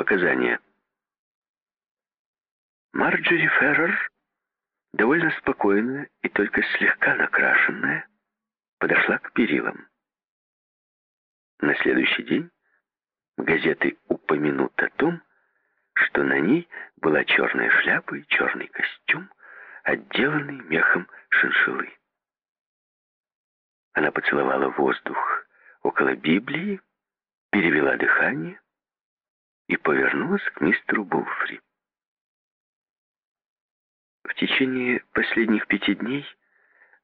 показания. Марджори Феррер, довольно спокойная и только слегка накрашенная, подошла к перилам. На следующий день газеты упомянут о том, что на ней была черная шляпа и черный костюм, отделанный мехом шиншиллы. Она поцеловала воздух около Библии, перевела дыхание и повернулась к мистеру Булфри. В течение последних пяти дней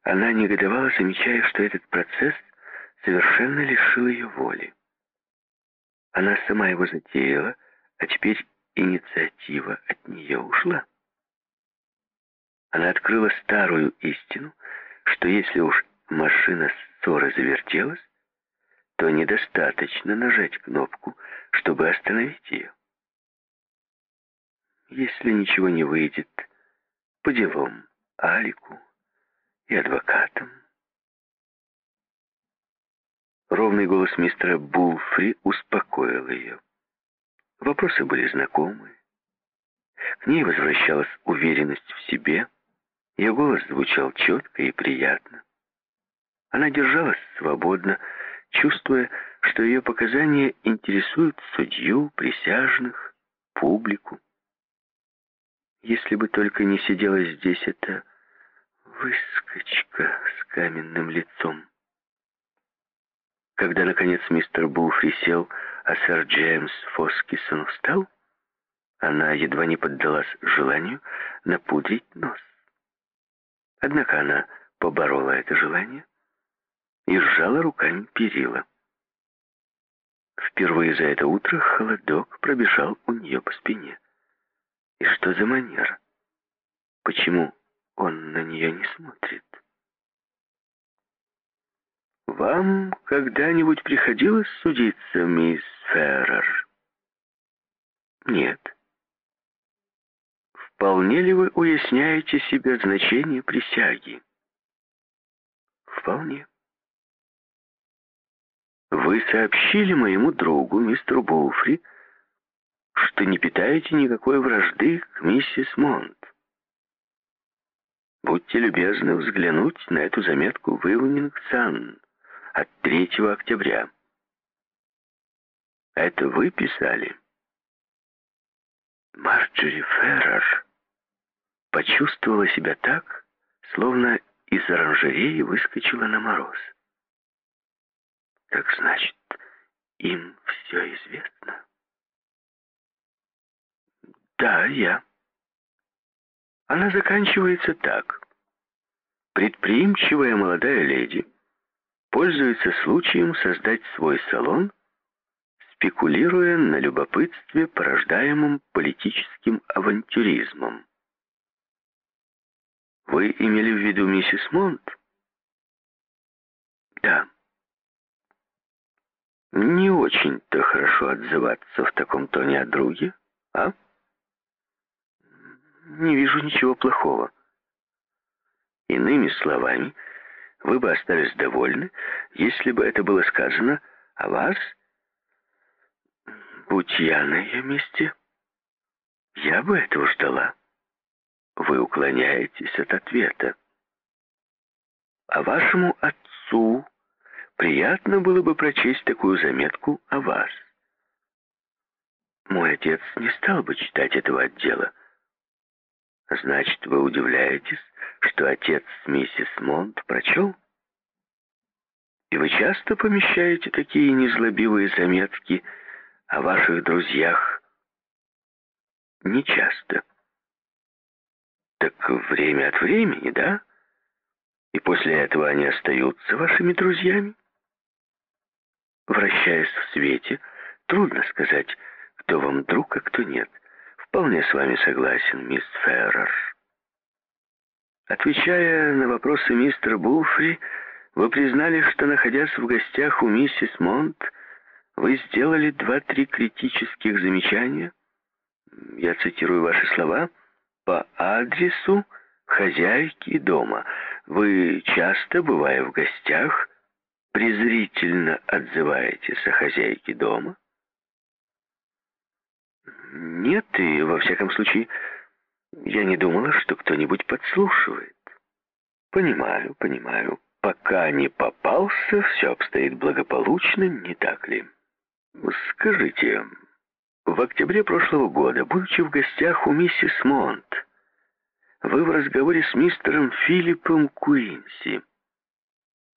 она негодовала, замечая, что этот процесс совершенно лишил ее воли. Она сама его затеяла, а теперь инициатива от нее ушла. Она открыла старую истину, что если уж машина ссоры завертелась, то недостаточно нажать кнопку, чтобы остановить ее. Если ничего не выйдет, по делам Алику и адвокатам. Ровный голос мистера Булфри успокоил ее. Вопросы были знакомы. К ней возвращалась уверенность в себе. Ее голос звучал четко и приятно. Она держалась свободно, чувствуя, что ее показания интересуют судью, присяжных, публику. Если бы только не сидела здесь эта выскочка с каменным лицом. Когда, наконец, мистер Булфри сел, а сэр Джеймс Фоскисон встал, она едва не поддалась желанию напудрить нос. Однако она поборола это желание и сжала руками перила. Впервые за это утро холодок пробежал у нее по спине. И что за манера? Почему он на нее не смотрит? «Вам когда-нибудь приходилось судиться, мисс Феррер?» «Нет». «Вполне ли вы уясняете себе значение присяги?» «Вполне». «Вы сообщили моему другу, мистеру Боуфри, что не питаете никакой вражды к миссис Монт. Будьте любезны взглянуть на эту заметку в Evening Sun от 3 октября. Это вы писали? Марджери Феррер почувствовала себя так, словно из оранжереи выскочила на мороз. Так значит, им все известно? Да, я. Она заканчивается так. Предприимчивая молодая леди пользуется случаем создать свой салон, спекулируя на любопытстве, порождаемом политическим авантюризмом. Вы имели в виду миссис Монт? Да. Не очень-то хорошо отзываться в таком тоне о друге, а? Не вижу ничего плохого. Иными словами, вы бы остались довольны, если бы это было сказано о вас. Будь я на ее месте, я бы этого ждала. Вы уклоняетесь от ответа. А вашему отцу приятно было бы прочесть такую заметку о вас. Мой отец не стал бы читать этого отдела. Значит, вы удивляетесь, что отец миссис Монт прочел? И вы часто помещаете такие незлобивые заметки о ваших друзьях? Не часто. Так время от времени, да? И после этого они остаются вашими друзьями? Вращаясь в свете, трудно сказать, кто вам друг, а кто нет. Вполне с вами согласен, мисс Феррер. Отвечая на вопросы мистера Булфри, вы признали, что, находясь в гостях у миссис Монт, вы сделали два-три критических замечания, я цитирую ваши слова, по адресу хозяйки дома. Вы часто, бывая в гостях, презрительно отзываетесь о хозяйке дома? нет, и во всяком случае я не думала, что кто-нибудь подслушивает. Понимаю, понимаю. Пока не попался, все обстоит благополучно, не так ли? Скажите, в октябре прошлого года, будучи в гостях у миссис Монт, вы в разговоре с мистером Филиппом Куинси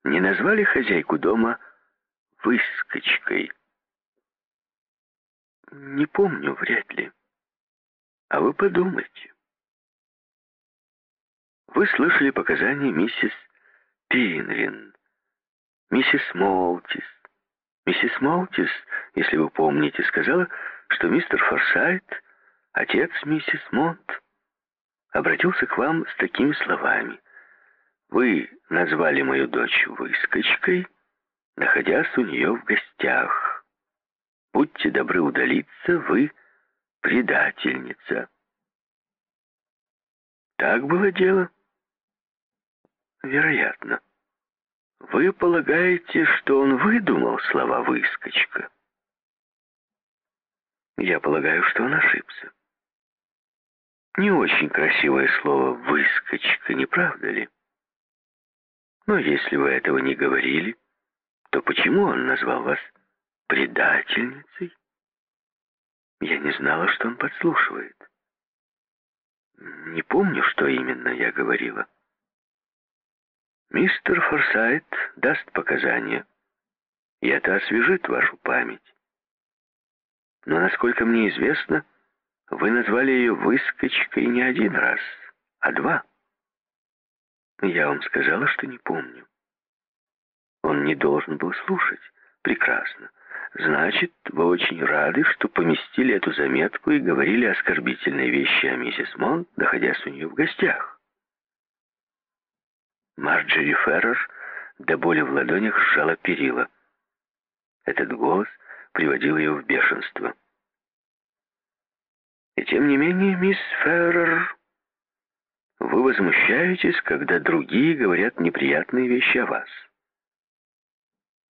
не назвали хозяйку дома выскочкой? Не помню, вряд ли. А вы подумайте. Вы слышали показания миссис Пинрин, миссис Молтис. Миссис Молтис, если вы помните, сказала, что мистер Форсайт, отец миссис Монт, обратился к вам с такими словами. Вы назвали мою дочь выскочкой, находясь у нее в гостях. Будьте добры удалиться, вы предательница. Так было дело? Вероятно. Вы полагаете, что он выдумал слова «выскочка»? Я полагаю, что он ошибся. Не очень красивое слово «выскочка», не правда ли? Но если вы этого не говорили, то почему он назвал вас предательницей? Я не знала, что он подслушивает. Не помню, что именно я говорила. Мистер Форсайт даст показания, и это освежит вашу память. Но, насколько мне известно, вы назвали ее выскочкой не один раз, а два. Я вам сказала, что не помню. Он не должен был слушать. Прекрасно. Значит, вы очень рады, что поместили эту заметку и говорили оскорбительные вещи о миссис Монт, находясь у нее в гостях. Марджери Феррер до боли в ладонях сжала перила. Этот голос приводил ее в бешенство. И тем не менее, мисс Феррер, вы возмущаетесь, когда другие говорят неприятные вещи о вас.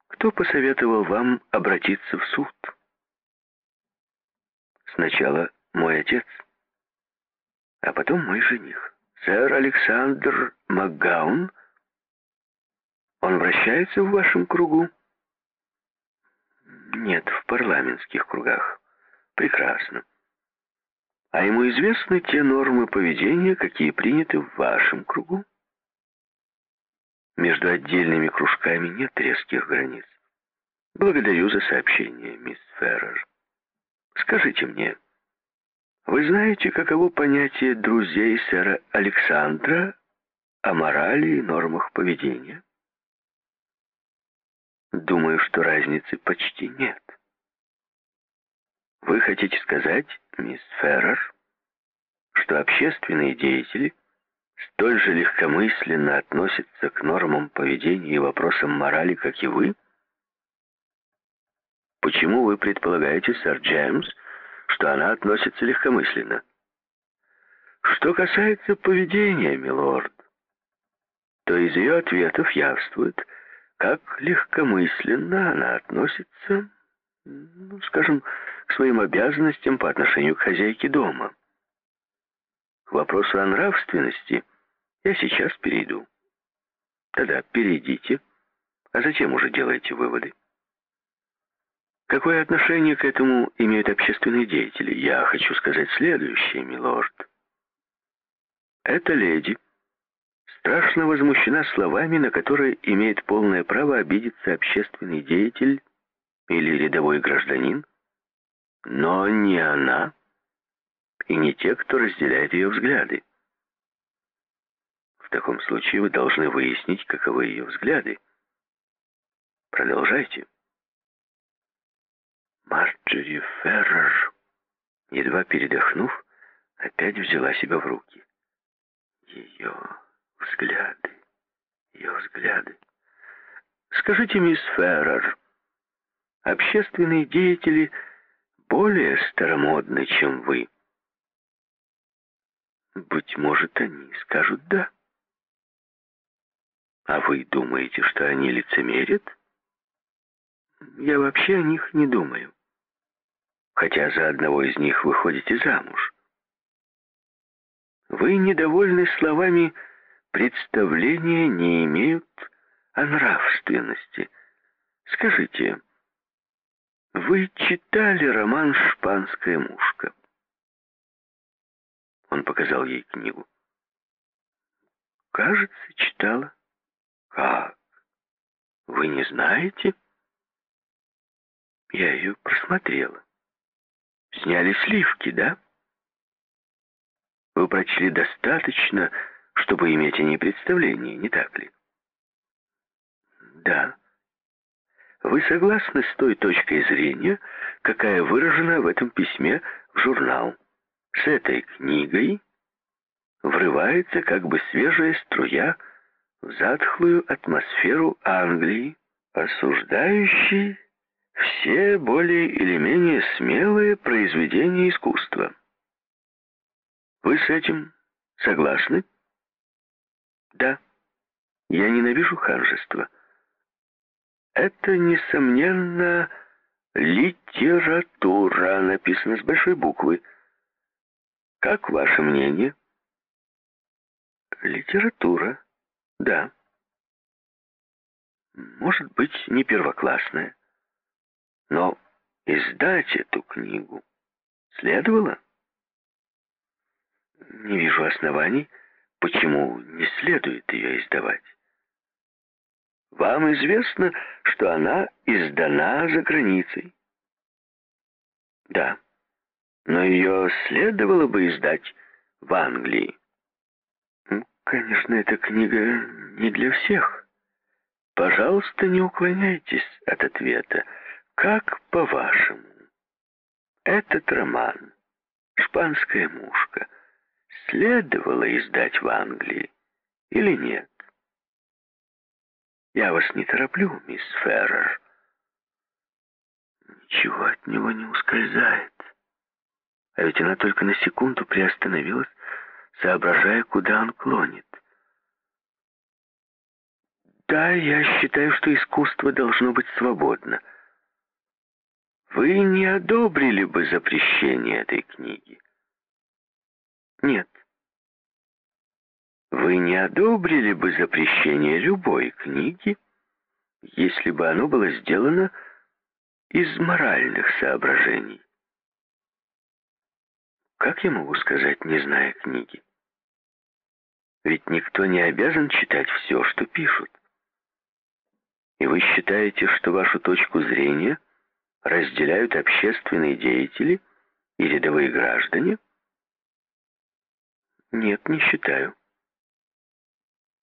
Кто посоветовал вам обратиться в суд? Сначала мой отец, а потом мой жених, сэр Александр Макгаун. Он вращается в вашем кругу? Нет, в парламентских кругах. Прекрасно. А ему известны те нормы поведения, какие приняты в вашем кругу? Между отдельными кружками нет резких границ. Благодарю за сообщение, мисс Феррер. Скажите мне, вы знаете, каково понятие друзей сэра Александра о морали и нормах поведения? Думаю, что разницы почти нет. Вы хотите сказать, мисс Феррер, что общественные деятели столь же легкомысленно относятся к нормам поведения и вопросам морали, как и вы? Почему вы предполагаете, сэр Джеймс, что она относится легкомысленно? Что касается поведения, милорд, то из ее ответов явствует, как легкомысленно она относится ну, скажем, к своим обязанностям по отношению к хозяйке дома. К вопросу о нравственности я сейчас перейду. Тогда перейдите, а затем уже делайте выводы. Какое отношение к этому имеют общественные деятели? Я хочу сказать следующее, милорд. Эта леди страшно возмущена словами, на которые имеет полное право обидеться общественный деятель или рядовой гражданин, но не она и не те, кто разделяет ее взгляды. В таком случае вы должны выяснить, каковы ее взгляды. Продолжайте. Марджери Феррер, едва передохнув, опять взяла себя в руки. Ее взгляды, ее взгляды. Скажите, мисс Феррер, общественные деятели более старомодны, чем вы. Быть может, они скажут «да». А вы думаете, что они лицемерят? Я вообще о них не думаю. хотя за одного из них выходите замуж. Вы недовольны словами «представления не имеют о нравственности». Скажите, вы читали роман «Шпанская мушка»? Он показал ей книгу. Кажется, читала. Как? Вы не знаете? Я ее просмотрела. Сняли сливки, да? Вы прочли достаточно, чтобы иметь о ней представление, не так ли? Да. Вы согласны с той точкой зрения, какая выражена в этом письме в журнал? С этой книгой врывается как бы свежая струя в затхлую атмосферу Англии, осуждающей все более или менее смелые произведения искусства. Вы с этим согласны? Да. Я ненавижу ханжество. Это, несомненно, литература, написано с большой буквы. Как ваше мнение? Литература, да. Может быть, не первоклассная. Но издать эту книгу следовало? Не вижу оснований, почему не следует ее издавать. Вам известно, что она издана за границей? Да, но ее следовало бы издать в Англии. Конечно, эта книга не для всех. Пожалуйста, не уклоняйтесь от ответа. Как по-вашему, этот роман «Шпанская мушка» следовало издать в Англии или нет? Я вас не тороплю, мисс Феррер. Ничего от него не ускользает. А ведь она только на секунду приостановилась, соображая, куда он клонит. Да, я считаю, что искусство должно быть свободно. Вы не одобрили бы запрещение этой книги? Нет. Вы не одобрили бы запрещение любой книги, если бы оно было сделано из моральных соображений? Как я могу сказать, не зная книги? Ведь никто не обязан читать все, что пишут. И вы считаете, что вашу точку зрения разделяют общественные деятели и рядовые граждане? Нет, не считаю.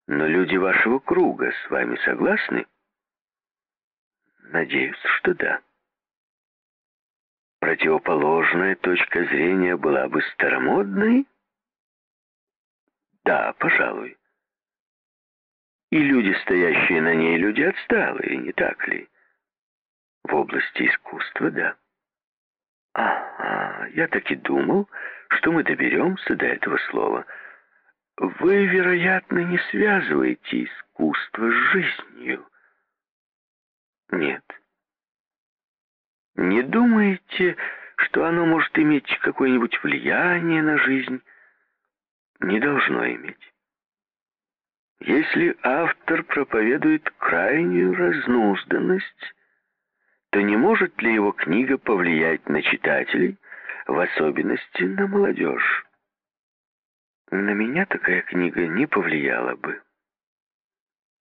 Но люди вашего круга с вами согласны? Надеюсь, что да. Противоположная точка зрения была бы старомодной? Да, пожалуй. И люди, стоящие на ней, люди отсталые, не так ли? В области искусства, да. Ага, я так и думал, что мы доберемся до этого слова — вы, вероятно, не связываете искусство с жизнью. Нет. Не думаете, что оно может иметь какое-нибудь влияние на жизнь? Не должно иметь. Если автор проповедует крайнюю разнузданность, то не может ли его книга повлиять на читателей, в особенности на молодежь? На меня такая книга не повлияла бы.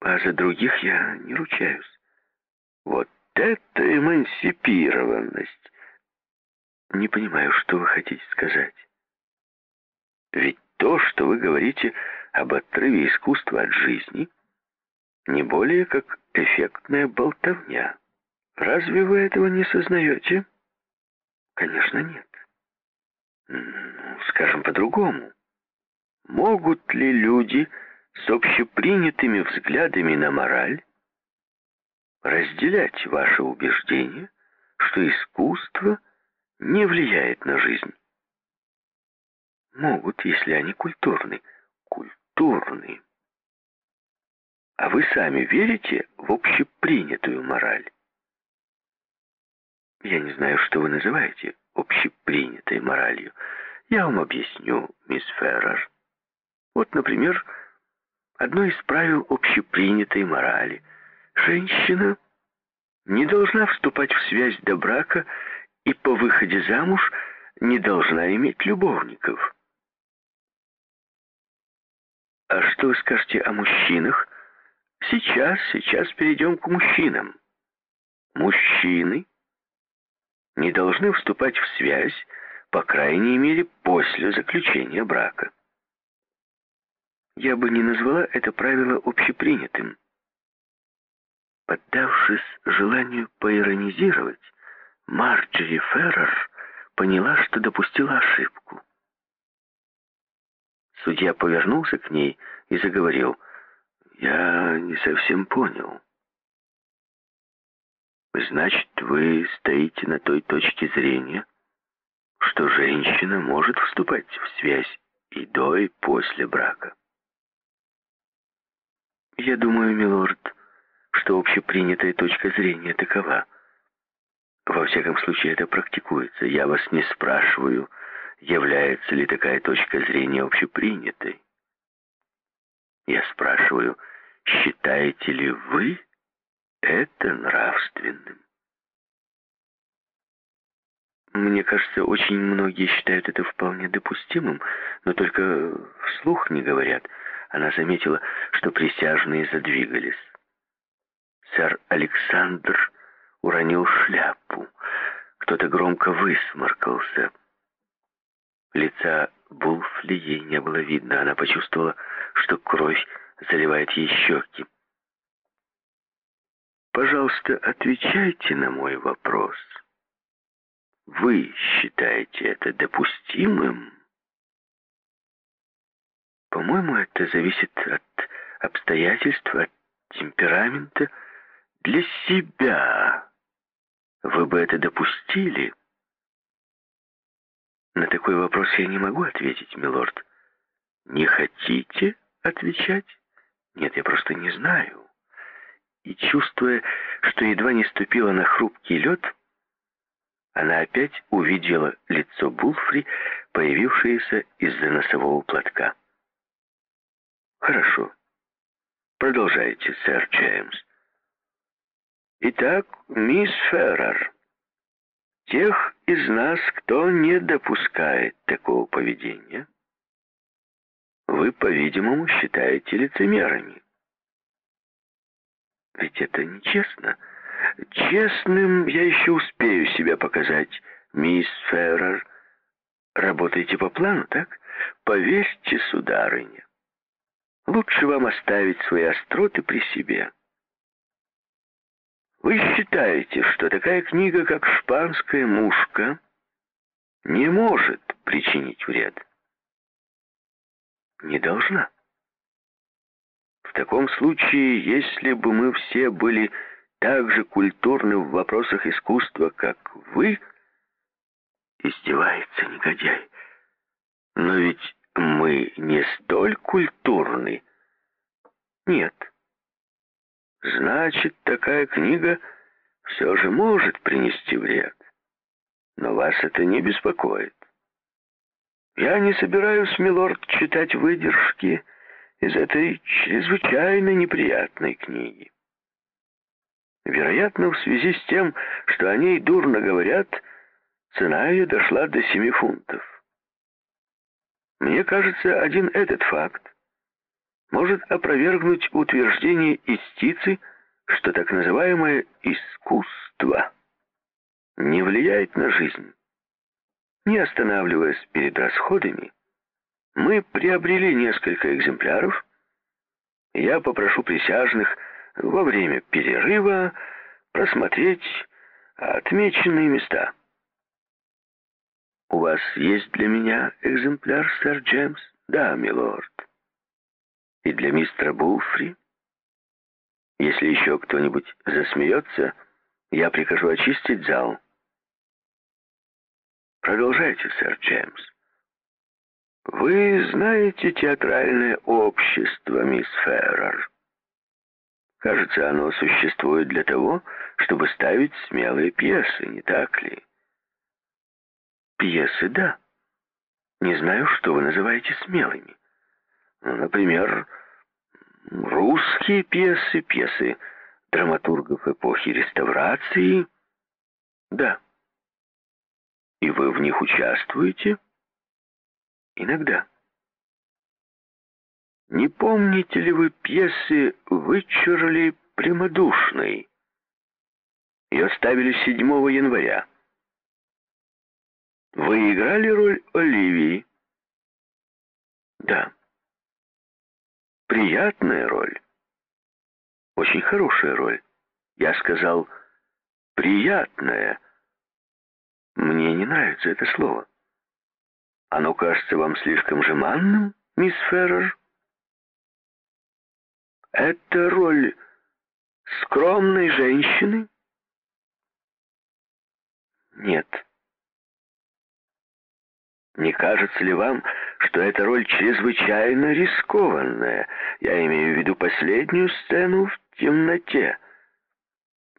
А за других я не ручаюсь. Вот это эмансипированность! Не понимаю, что вы хотите сказать. Ведь то, что вы говорите об отрыве искусства от жизни, не более как эффектная болтовня. Разве вы этого не сознаете? Конечно, нет. Ну, скажем по-другому. Могут ли люди с общепринятыми взглядами на мораль разделять ваше убеждение, что искусство не влияет на жизнь? Могут, если они культурны. Культурны. А вы сами верите в общепринятую мораль? Я не знаю, что вы называете общепринятой моралью. Я вам объясню, мисс Феррер. Вот, например, одно из правил общепринятой морали. Женщина не должна вступать в связь до брака и по выходе замуж не должна иметь любовников. А что вы скажете о мужчинах? Сейчас, сейчас перейдем к мужчинам. Мужчины не должны вступать в связь, по крайней мере, после заключения брака. Я бы не назвала это правило общепринятым. Поддавшись желанию поиронизировать, Марджери Феррер поняла, что допустила ошибку. Судья повернулся к ней и заговорил. «Я не совсем понял. Значит, вы стоите на той точке зрения, что женщина может вступать в связь и до, и после брака?» «Я думаю, милорд, что общепринятая точка зрения такова. Во всяком случае, это практикуется. Я вас не спрашиваю, является ли такая точка зрения общепринятой. Я спрашиваю, считаете ли вы это нравственным? Мне кажется, очень многие считают это вполне допустимым, но только вслух не говорят. Она заметила, что присяжные задвигались. Сэр Александр уронил шляпу. Кто-то громко высморкался. Лица Булфли ей не было видно. Она почувствовала, что кровь заливает ей щеки. «Пожалуйста, отвечайте на мой вопрос. Вы считаете это допустимым?» «По-моему, это зависит от обстоятельств, от темперамента. Для себя вы бы это допустили?» На такой вопрос я не могу ответить, милорд. Не хотите отвечать? Нет, я просто не знаю. И чувствуя, что едва не ступила на хрупкий лед, она опять увидела лицо Булфри, появившееся из-за носового платка. «Хорошо. Продолжайте, сэр Джеймс». «Итак, мисс Феррер», Тех из нас, кто не допускает такого поведения, вы, по-видимому, считаете лицемерами. Ведь это нечестно. Честным я еще успею себя показать, мисс Феррер. Работаете по плану, так? Поверьте, сударыня. Лучше вам оставить свои остроты при себе. Вы считаете, что такая книга, как «Шпанская мушка», не может причинить вред? Не должна. В таком случае, если бы мы все были так же культурны в вопросах искусства, как вы, издевается негодяй. Но ведь мы не столь культурны. Нет. Значит, такая книга все же может принести вред. Но вас это не беспокоит. Я не собираюсь, милорд, читать выдержки из этой чрезвычайно неприятной книги. Вероятно, в связи с тем, что о ней дурно говорят, цена ее дошла до семи фунтов. Мне кажется, один этот факт может опровергнуть утверждение истицы, что так называемое искусство не влияет на жизнь. Не останавливаясь перед расходами, мы приобрели несколько экземпляров. Я попрошу присяжных во время перерыва просмотреть отмеченные места. «У вас есть для меня экземпляр, сэр Джеймс?» «Да, милорд» и для мистера Булфри. Если еще кто-нибудь засмеется, я прикажу очистить зал. Продолжайте, сэр Джеймс. Вы знаете театральное общество, мисс Феррер. Кажется, оно существует для того, чтобы ставить смелые пьесы, не так ли? Пьесы, да. Не знаю, что вы называете смелыми. Ну, например, русские пьесы, пьесы драматургов эпохи реставрации. Да. И вы в них участвуете? Иногда. Не помните ли вы пьесы «Вычурли прямодушной»? Ее ставили 7 января. Вы играли роль Оливии? Да. Приятная роль. Очень хорошая роль. Я сказал «приятная». Мне не нравится это слово. Оно кажется вам слишком жеманным, мисс Феррер? Это роль скромной женщины? Нет. Не кажется ли вам, что эта роль чрезвычайно рискованная? Я имею в виду последнюю сцену в темноте.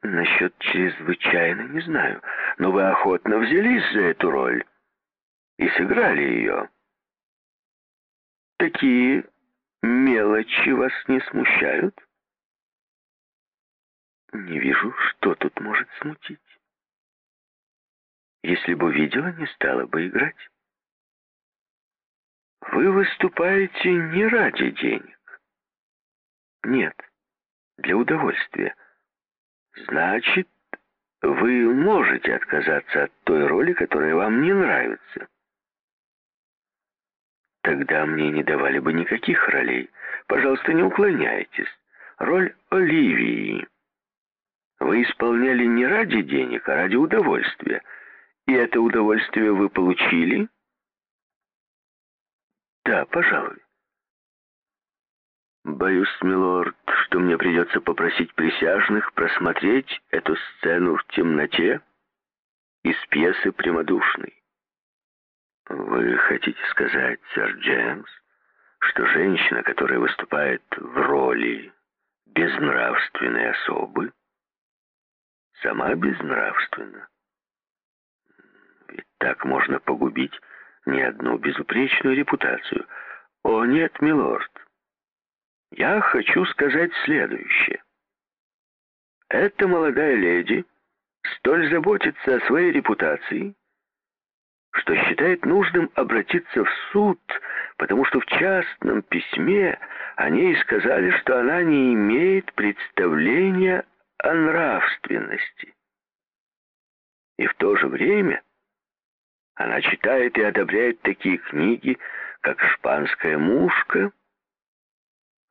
Насчет чрезвычайно не знаю, но вы охотно взялись за эту роль и сыграли ее. Такие мелочи вас не смущают? Не вижу, что тут может смутить. Если бы видела, не стала бы играть. Вы выступаете не ради денег. Нет, для удовольствия. Значит, вы можете отказаться от той роли, которая вам не нравится. Тогда мне не давали бы никаких ролей. Пожалуйста, не уклоняйтесь. Роль Оливии. Вы исполняли не ради денег, а ради удовольствия. И это удовольствие вы получили? Да, пожалуй. Боюсь, милорд, что мне придется попросить присяжных просмотреть эту сцену в темноте из пьесы «Прямодушный». Вы хотите сказать, сэр Джеймс, что женщина, которая выступает в роли безнравственной особы, сама безнравственна? Ведь так можно погубить не одну безупречную репутацию. О, нет, милорд. Я хочу сказать следующее. Эта молодая леди столь заботится о своей репутации, что считает нужным обратиться в суд, потому что в частном письме о ней сказали, что она не имеет представления о нравственности. И в то же время она читает и одобряет такие книги, как «Шпанская мушка»,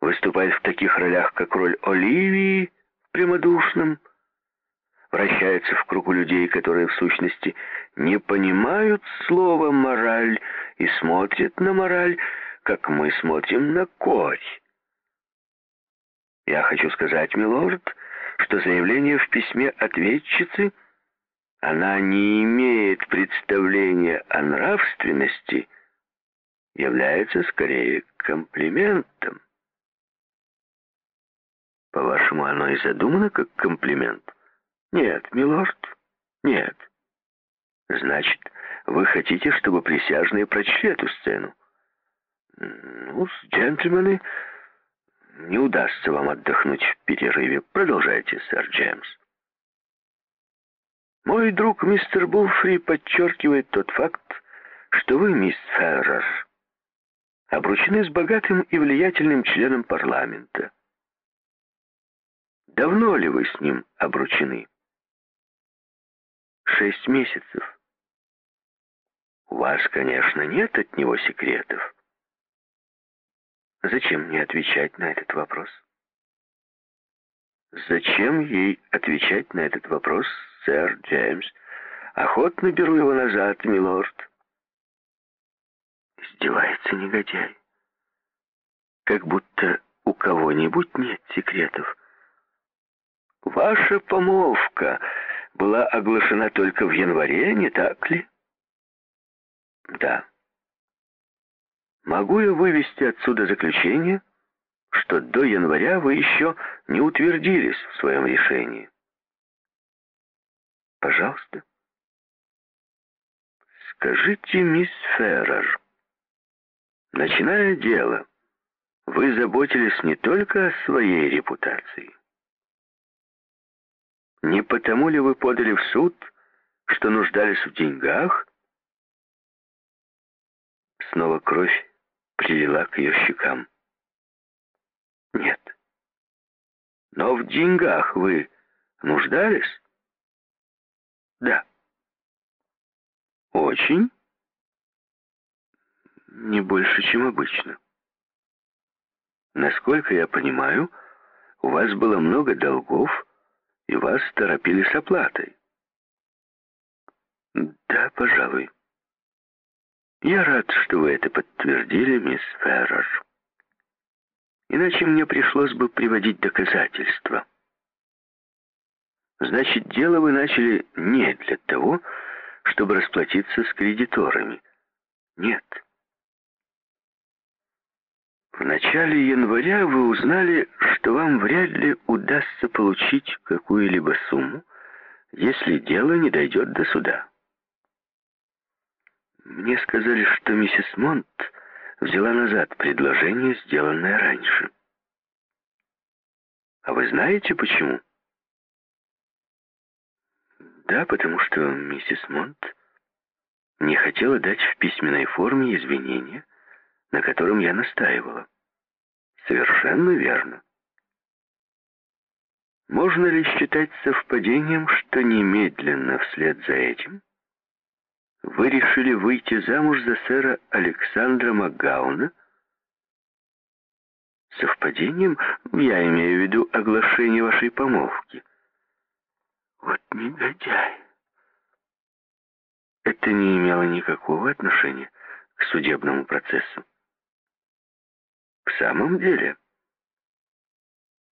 выступает в таких ролях, как роль Оливии в «Прямодушном», вращается в кругу людей, которые в сущности не понимают слова «мораль» и смотрят на мораль, как мы смотрим на корь. Я хочу сказать, милорд, что заявление в письме ответчицы она не имеет представления о нравственности, является скорее комплиментом. По-вашему, оно и задумано как комплимент? Нет, милорд, нет. Значит, вы хотите, чтобы присяжные прочли эту сцену? Ну, джентльмены, не удастся вам отдохнуть в перерыве. Продолжайте, сэр Джеймс. Мой друг мистер Булфри подчеркивает тот факт, что вы, мисс Феррер, обручены с богатым и влиятельным членом парламента. Давно ли вы с ним обручены? Шесть месяцев. У вас, конечно, нет от него секретов. Зачем мне отвечать на этот вопрос? Зачем ей отвечать на этот вопрос, сэр Джеймс? Охотно беру его назад, милорд. Издевается негодяй. Как будто у кого-нибудь нет секретов. Ваша помолвка была оглашена только в январе, не так ли? Да. Могу я вывести отсюда заключение, что до января вы еще не утвердились в своем решении? Пожалуйста. Скажите, мисс Феррер, начиная дело, вы заботились не только о своей репутации. Не потому ли вы подали в суд, что нуждались в деньгах? Снова кровь прилила к ее щекам. Нет. Но в деньгах вы нуждались? Да. Очень? Не больше, чем обычно. Насколько я понимаю, у вас было много долгов, и вас торопили с оплатой. Да, пожалуй. Я рад, что вы это подтвердили, мисс Феррер. Иначе мне пришлось бы приводить доказательства. Значит, дело вы начали не для того, чтобы расплатиться с кредиторами. Нет. В начале января вы узнали, что вам вряд ли удастся получить какую-либо сумму, если дело не дойдет до суда. Мне сказали, что миссис Монт взяла назад предложение, сделанное раньше. А вы знаете почему? Да, потому что миссис Монт не хотела дать в письменной форме извинения, на котором я настаивала. Совершенно верно. Можно ли считать совпадением, что немедленно вслед за этим вы решили выйти замуж за сэра Александра Макгауна? Совпадением я имею в виду оглашение вашей помолвки. Вот негодяй. Это не имело никакого отношения к судебному процессу. В самом деле?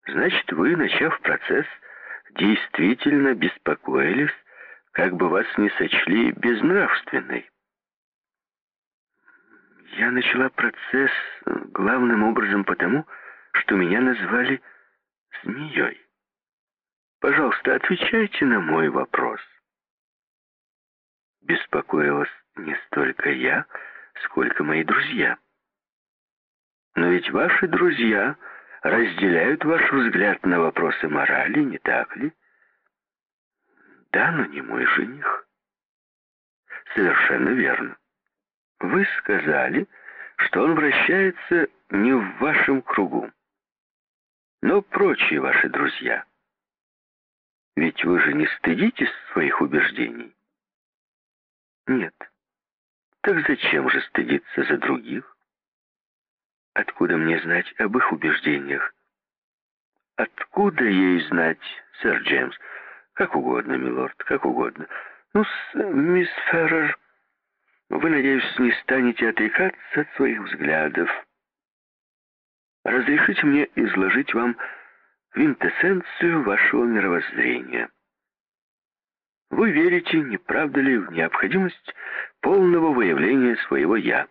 Значит, вы, начав процесс, действительно беспокоились, как бы вас не сочли безнравственной. Я начала процесс главным образом потому, что меня назвали змеей. Пожалуйста, отвечайте на мой вопрос. Беспокоилась не столько я, сколько мои друзья. Но ведь ваши друзья разделяют ваш взгляд на вопросы морали, не так ли? Да, но не мой жених. Совершенно верно. Вы сказали, что он вращается не в вашем кругу. Но прочие ваши друзья. Ведь вы же не стыдитесь своих убеждений? Нет. Так зачем же стыдиться за других? Откуда мне знать об их убеждениях? Откуда ей знать, сэр Джеймс? Как угодно, милорд, как угодно. Ну, мисс Феррер, вы, надеюсь, не станете отрекаться от своих взглядов. Разрешите мне изложить вам квинтэссенцию вашего мировоззрения. Вы верите, не правда ли, в необходимость полного выявления своего «я»?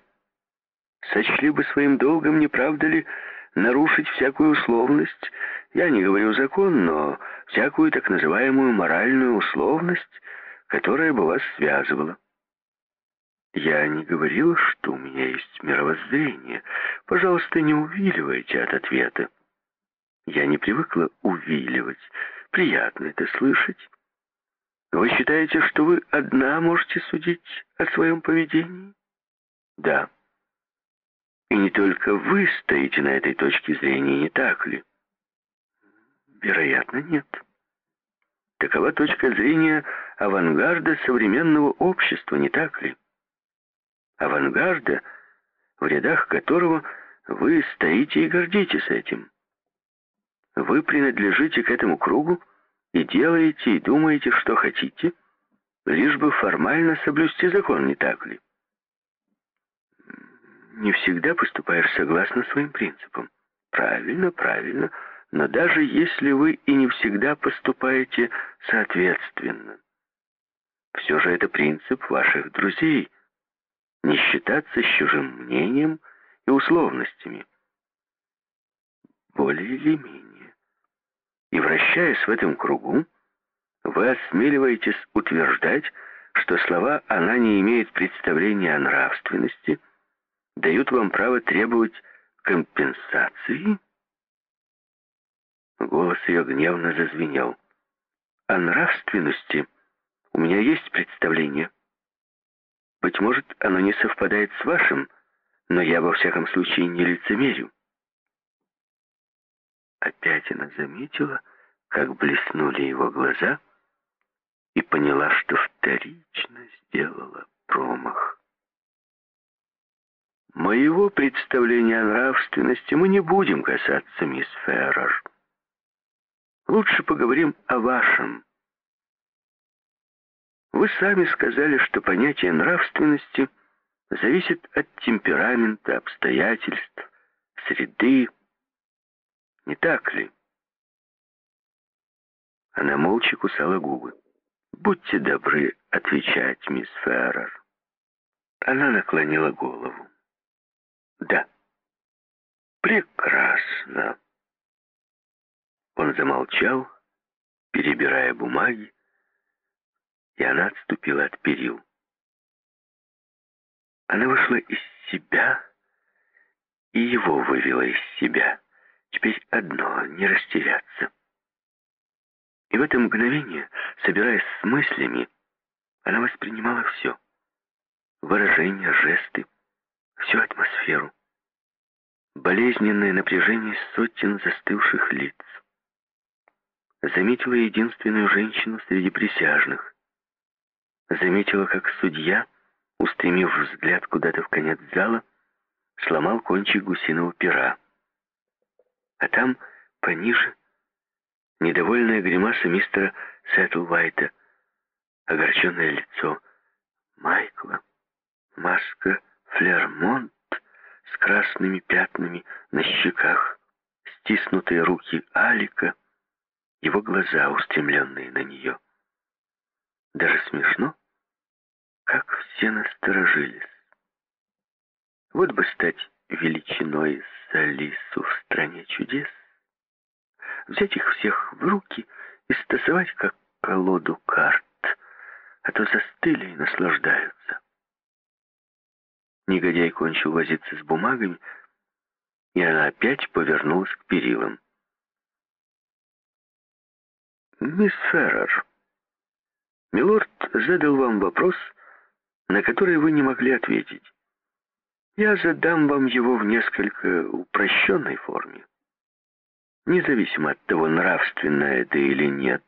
Сочли бы своим долгом, не правда ли, нарушить всякую условность, я не говорю закон, но всякую так называемую моральную условность, которая бы вас связывала. Я не говорил, что у меня есть мировоззрение. Пожалуйста, не увиливайте от ответа. Я не привыкла увиливать. Приятно это слышать. Вы считаете, что вы одна можете судить о своем поведении? Да. И не только вы стоите на этой точке зрения, не так ли? Вероятно, нет. Такова точка зрения авангарда современного общества, не так ли? Авангарда, в рядах которого вы стоите и гордитесь этим. Вы принадлежите к этому кругу и делаете и думаете, что хотите, лишь бы формально соблюсти закон, не так ли? Не всегда поступаешь согласно своим принципам. Правильно, правильно. Но даже если вы и не всегда поступаете соответственно, все же это принцип ваших друзей. Не считаться с чужим мнением и условностями. Более или менее. И вращаясь в этом кругу, вы осмеливаетесь утверждать, что слова «она не имеет представления о нравственности» дают вам право требовать компенсации? Голос ее гневно зазвенел. О нравственности у меня есть представление. Быть может, оно не совпадает с вашим, но я во всяком случае не лицемерю. Опять она заметила, как блеснули его глаза, и поняла, что вторично сделала промах. Моего представления о нравственности мы не будем касаться, мисс Феррер. Лучше поговорим о вашем. Вы сами сказали, что понятие нравственности зависит от темперамента, обстоятельств, среды. Не так ли? Она молча кусала губы. «Будьте добры отвечать, мисс Феррер». Она наклонила голову. «Да». «Прекрасно». Он замолчал, перебирая бумаги, и она отступила от перил. Она вышла из себя, и его вывела из себя. Теперь одно — не растеряться. И в это мгновение, собираясь с мыслями, она воспринимала все. Выражения, жесты, всю атмосферу. Болезненное напряжение сотен застывших лиц. Заметила единственную женщину среди присяжных. Заметила, как судья, устремив взгляд куда-то в конец зала, сломал кончик гусиного пера. А там, пониже, недовольная гримаса мистера Сеттлвайта, огорченное лицо Майкла, маска Флермонт с красными пятнами на щеках, стиснутые руки Алика, его глаза, устремленные на нее. Даже смешно, как все насторожились. Вот бы стать величиной с Алису в стране чудес, взять их всех в руки и стасовать, как колоду карт, а то застыли и наслаждаются. Негодяй кончил возиться с бумагами, и она опять повернулась к перилам. «Мисс Феррер, милорд задал вам вопрос, на который вы не могли ответить. Я задам вам его в несколько упрощенной форме независимо от того, нравственно это или нет.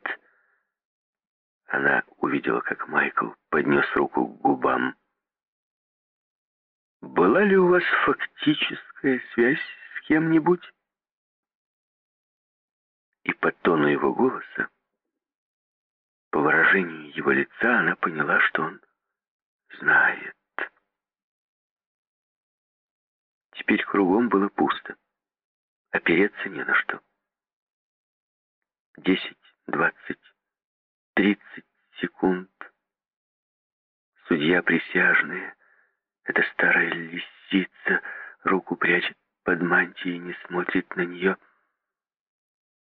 Она увидела, как Майкл поднес руку к губам. «Была ли у вас фактическая связь с кем-нибудь?» И по тону его голоса, по выражению его лица, она поняла, что он знает. Теперь кругом было пусто. Опереться не на что десять, двадцать, тридцать секунд. Судья присяжная, эта старая лисица, руку прячет под мантией и не смотрит на нее.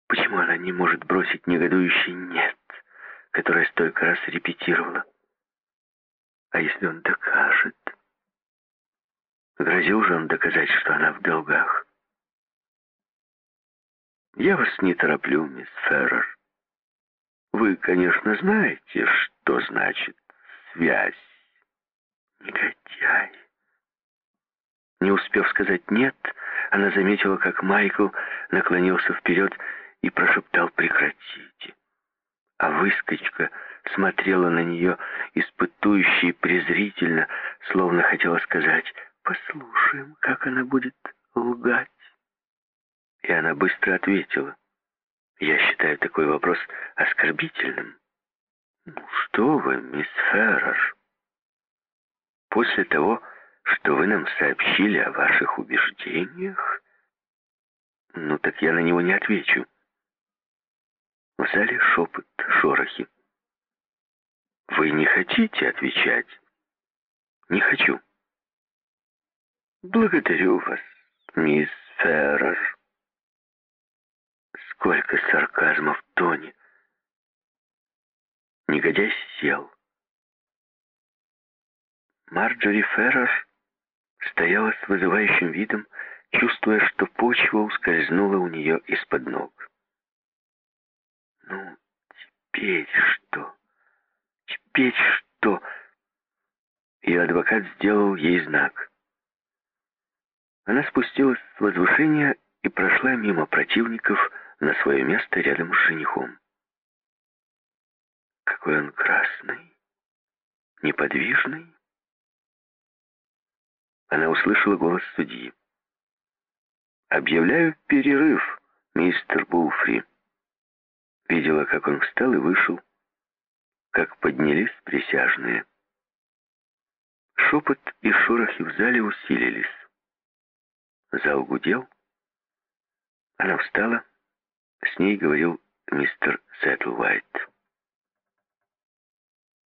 Почему она не может бросить негодующий «нет», которое столько раз репетировала? А если он докажет? Грозил же он доказать, что она в долгах. Я вас не тороплю, мисс Феррер. Вы, конечно, знаете, что значит связь. Негодяй. Не успев сказать «нет», она заметила, как Майкл наклонился вперед и прошептал «прекратите». А выскочка смотрела на нее испытующе и презрительно, словно хотела сказать «послушаем, как она будет лгать». И она быстро ответила. «Я считаю такой вопрос оскорбительным». «Ну что вы, мисс Феррер, после того, что вы нам сообщили о ваших убеждениях, ну так я на него не отвечу». В зале шепот, шорохи. «Вы не хотите отвечать?» «Не хочу». «Благодарю вас, мисс Феррер». Сколько сарказма в тоне. Негодяй сел. Марджори Феррер стояла с вызывающим видом, чувствуя, что почва ускользнула у нее из-под ног. «Ну, теперь что? Теперь что?» И адвокат сделал ей знак. Она спустилась с возвышения и прошла мимо противников на свое место рядом с женихом. Какой он красный, неподвижный. Она услышала голос судьи. «Объявляю перерыв, мистер Булфри». Видела, как он встал и вышел, как поднялись присяжные. Шепот и шорохи в зале усилились. Зал гудел. Она встала. С ней говорил мистер Сеттлвайт.